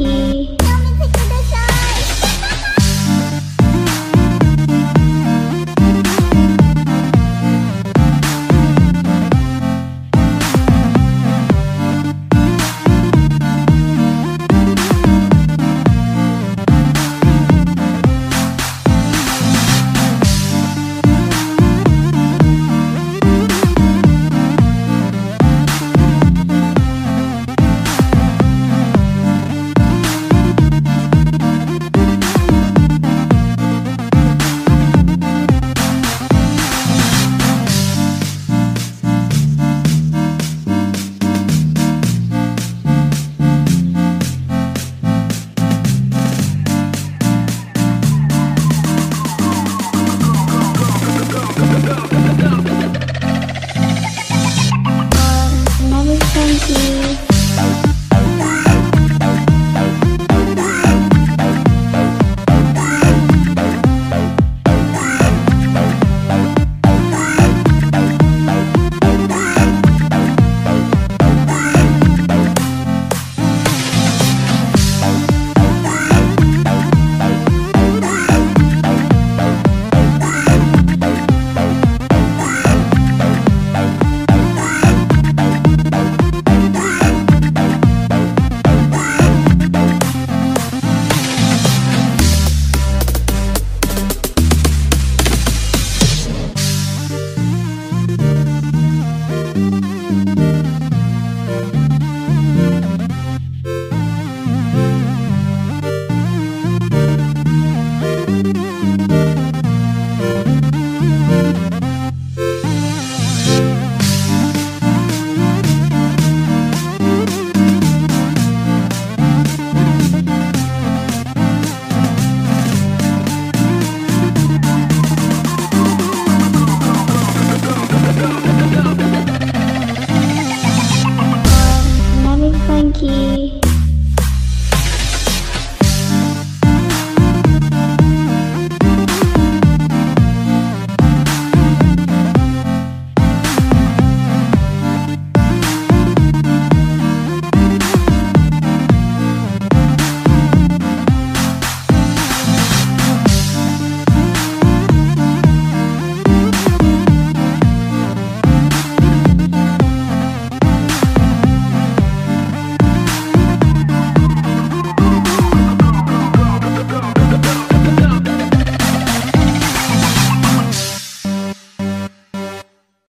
Kitty. me.